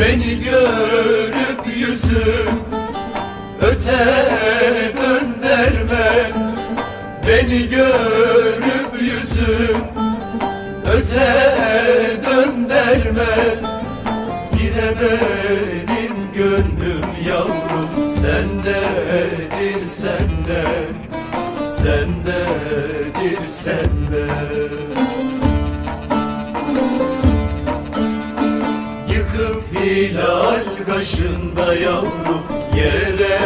Beni görüp yüzü öte dönderme Beni görüp yüzü öte dönderme Yine benim gönlüm yavrum sendedir sende. Sendedir sende hilal kaşında yavrum yere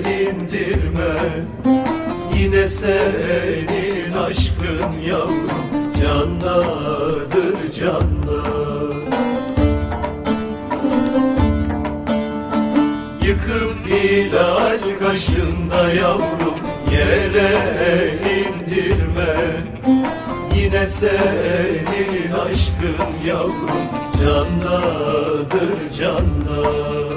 indirme. Yine senin aşkın yavrum candadır canda Yıkıp hilal kaşında yavrum yere indirme. Yine senin aşkın yavrum candadır canda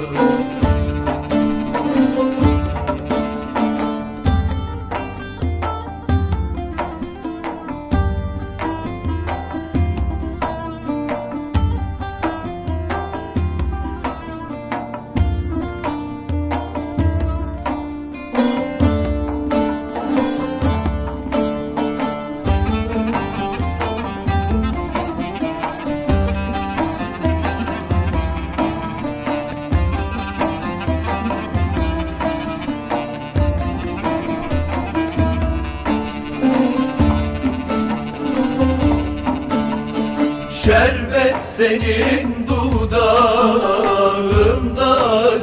Şerbet senin dudağında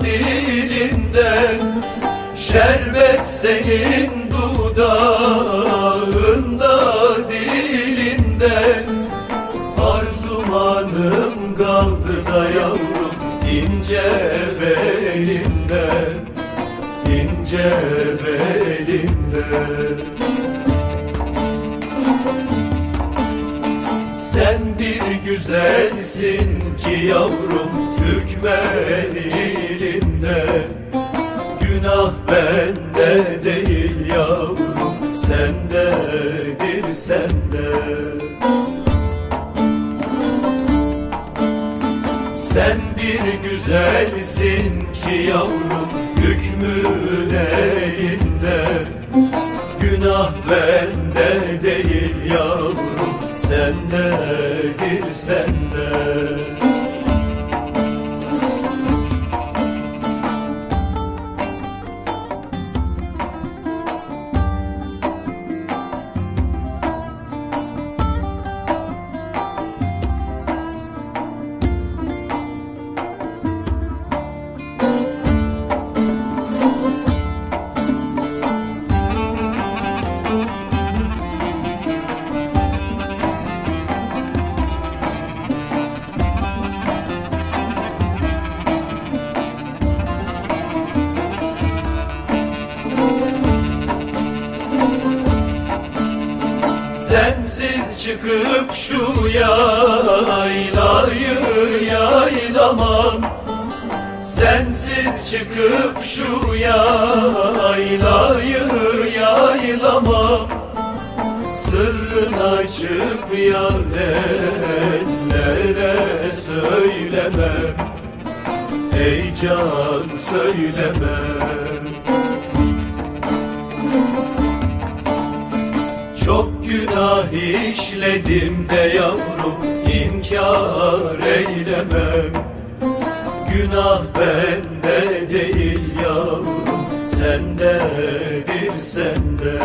dilinde. Şerbet senin dudağında dilinde. Arzumanım kaldı da yavrum ince belinde ince belinde Sen bir güzelsin ki yavrum Türkmen ilinde. Günah bende değil yavrum Sendedir sende. Sen bir güzelsin ki yavrum Hükmün elinde Sensiz çıkıp şu yaylayı yaylamam. Sensiz çıkıp şu yaylayı yaylamam. Sırrın açıp yanellere söylemem. Ey can söylemem günah işledim de yavrum inkar eylemem. Günah bende değil yavrum sendedir sende.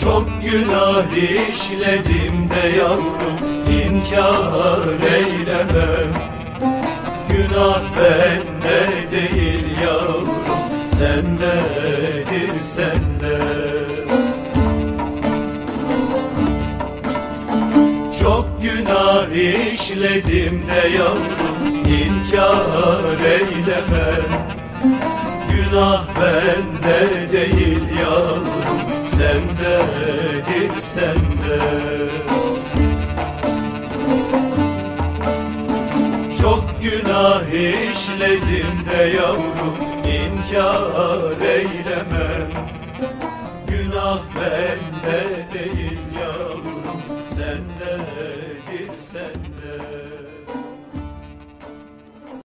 Çok günah işledim de yavrum inkar eylemem. Günah bende değil yavrum Düşledim de yavrum inkar eyleme Günah bende değil yavrum sendedir sende Çok günah işledim de yavrum inkar eyleme Günah bende